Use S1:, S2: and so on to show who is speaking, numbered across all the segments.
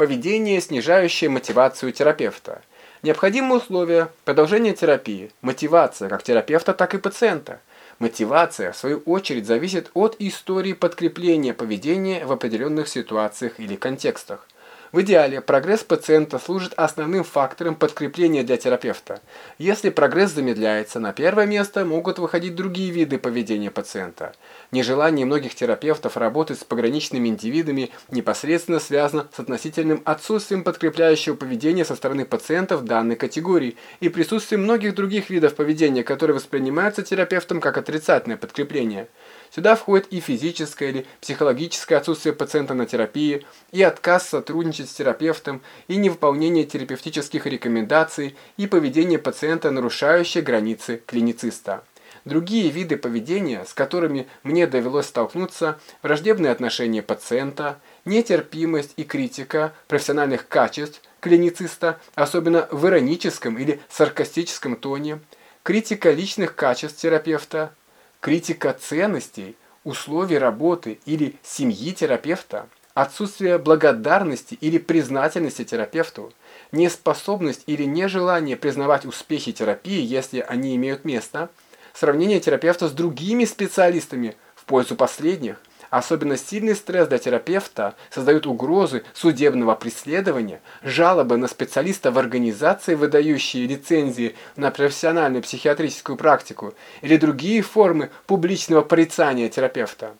S1: поведение, снижающее мотивацию терапевта. Необходимые условия продолжения терапии, мотивация как терапевта, так и пациента. Мотивация, в свою очередь, зависит от истории подкрепления поведения в определенных ситуациях или контекстах. В идеале прогресс пациента служит основным фактором подкрепления для терапевта. Если прогресс замедляется, на первое место могут выходить другие виды поведения пациента. Нежелание многих терапевтов работать с пограничными индивидами непосредственно связано с относительным отсутствием подкрепляющего поведения со стороны пациентов данной категории и присутствием многих других видов поведения, которые воспринимаются терапевтом как отрицательное подкрепление. Сюда входит и физическое или психологическое отсутствие пациента на терапии, и отказ сотрудничать с терапевтом, и невыполнение терапевтических рекомендаций, и поведение пациента, нарушающее границы клинициста. Другие виды поведения, с которыми мне довелось столкнуться, враждебные отношения пациента, нетерпимость и критика профессиональных качеств клинициста, особенно в ироническом или саркастическом тоне, критика личных качеств терапевта, критика ценностей, условий работы или семьи терапевта, отсутствие благодарности или признательности терапевту, неспособность или нежелание признавать успехи терапии, если они имеют место, сравнение терапевта с другими специалистами в пользу последних, Особенно сильный стресс для терапевта создают угрозы судебного преследования, жалобы на специалиста в организации, выдающие лицензии на профессиональную психиатрическую практику, или другие формы публичного порицания терапевта.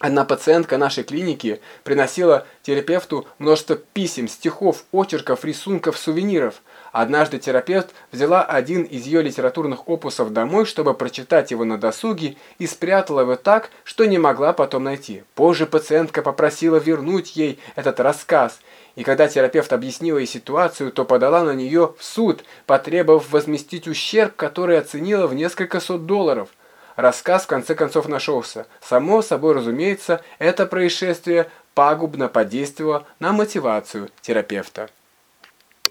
S1: Одна пациентка нашей клиники приносила терапевту множество писем, стихов, очерков, рисунков, сувениров. Однажды терапевт взяла один из ее литературных опусов домой, чтобы прочитать его на досуге, и спрятала его так, что не могла потом найти. Позже пациентка попросила вернуть ей этот рассказ, и когда терапевт объяснила ей ситуацию, то подала на нее в суд, потребовав возместить ущерб, который оценила в несколько сот долларов. Рассказ в конце концов нашелся. Само собой разумеется, это происшествие пагубно подействовало на мотивацию терапевта.